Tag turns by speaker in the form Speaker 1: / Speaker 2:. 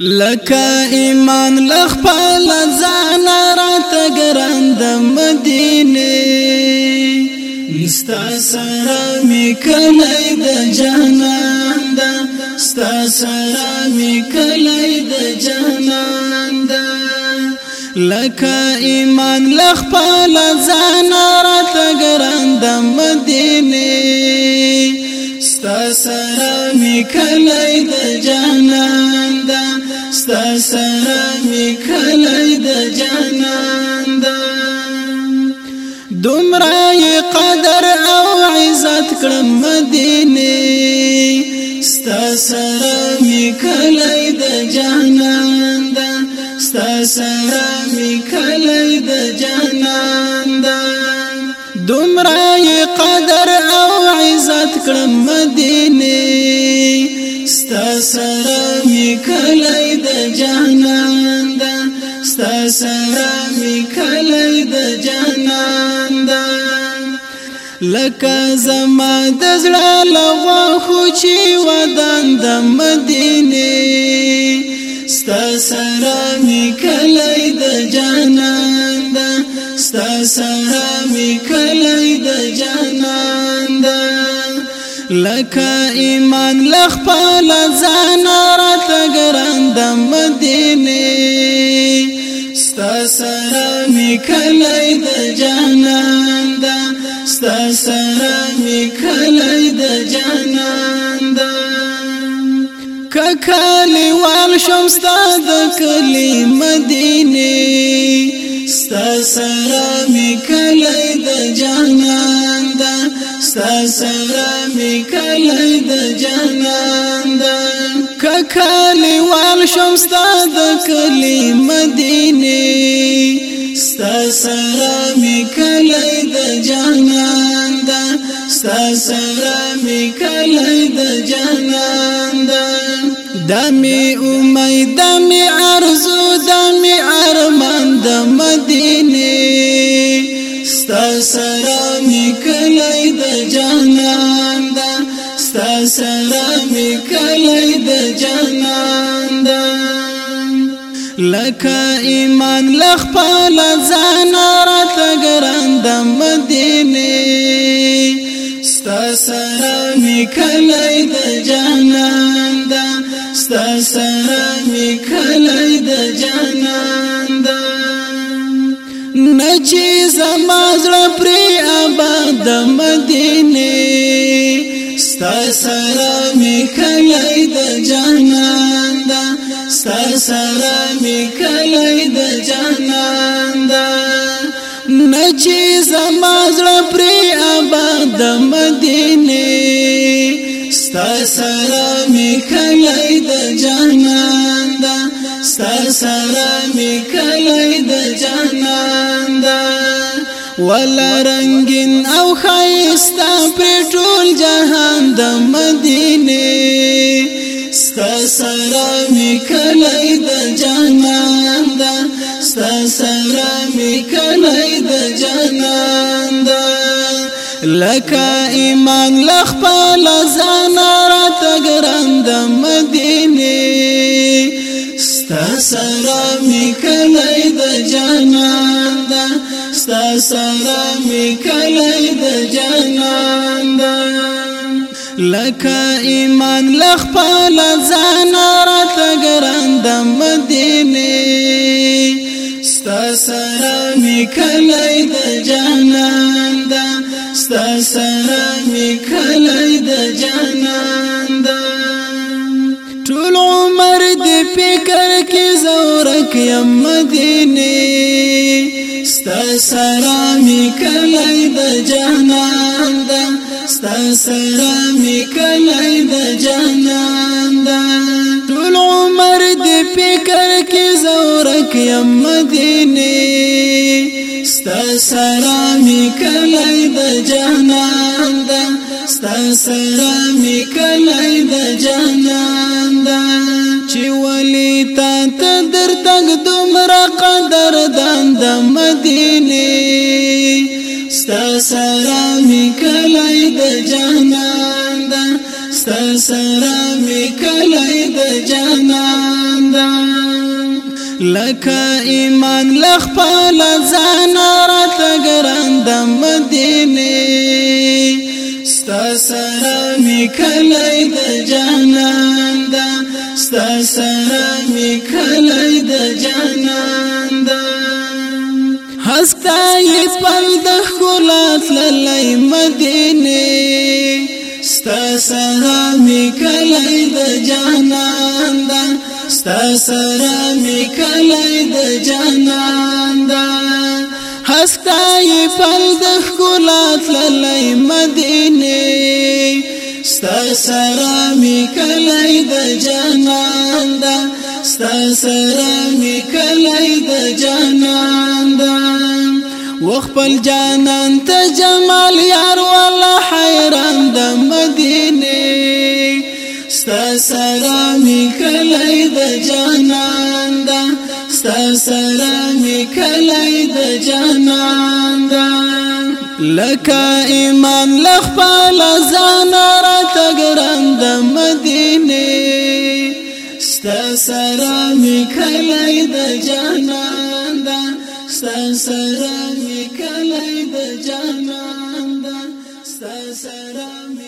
Speaker 1: لکه ایمان لخپل ځان رات ګران د مدینه ستا سره می کله د جانان دا ستا سره می کله د جانان دا لکه ایمان لخپل ځان رات ګران د مدینه ستا سره می کلی د جانان دا ستا سره می کلی د جانان دا دومره قدر او عزت کړم مدینه ستا سره می کلی د جانان دا ستا سره می کلی د جانان دا دومره کړم مدینه ستا سره می کلی د جانان دا ستا سره می کلی د جانان دا لکه زما د زړه لغوا خو چې ودان د مدینه ستا سره می کلی د جانان دا ستا سره لکه ایمان لخ په لزان رات ګران د مدینه ستا سره می کله د جانان دا ستا سره می کله د جانان دا ککالی وال شمستا د کلی مدینه ستا سره می کلی د جانان دا ستا سره می کلی د جانان دا ککالی وال شم ستا د کلی مدینه ستا سره می کلی د جانان دا ستا سره می کلی د جانان دا دمی امید دمی ارزو دمی ارمان دمی مدینه ستا سره می کلی د جانان دا ستا سره می کلی د جانان دا لکه ایمان لخ په لزان رات ګرند مدینه ستا سره می کلی د جانان دا ستا سره می کلی د جانان دا نچې زما زړه پر آباد مدینه ستا سره می کله د جانان دا ستا سره می کله د جانان دا نچې زما زړه پر آباد مدینه ستا سره می کله د جانان دا سر سره می کلی د جانان دا ولا رنگین او خیستا پر ټول جهان د مدینه ستا سره می کلی د جانان دا ستا سره می کلی د جانان دا لکه ایمان لخ په لزان راتګ رند مدینه ستا سلام کلی د جانان دا ستا سلام کلی د جانان دا لکه ایمان لخ په لزان رات ګران د مدینه ستا سلام کلی د جانان دا ستا سلام کلی د جانان دا مرد فکر کې زورک یم مدینه ستا سرامی می کلی د جهنم دا ستا سرامی می کلی د جهنم دا ټول عمر دې فکر کې زورک یم مدینه ستا سرامی می کلی د جهنم دا ستا سرامی می کلی د جهنم دا چې ولی تا ته در تک دومره قدر دان د مدینه ستا سلام کلای د جانان دا ستا سلام کلای د جانان دا لکه ایمان لخ په لزان رات ګران د مدینه ستا سلام کلای د جانان دا ستا سره می کلی د جانان دا هستا یې پل د خلات للی مدینه ستا سره می کلی د جانان دا ستا سره می کلی د جانان دا هستا یې پل د خلات للی مدینه سره می کلی د جانان دا ستا سره می کلی د جانان دا وخپل جانان ته جمال یار ولا حیران د مدینه ستا سره می کلی د جانان دا ستا سره می کلی د جانان دا لکا ایمان لخپل ځان را تګران د مدینه ستا سره می کله د جانان دا ستا سره می کله د جانان دا ستا سره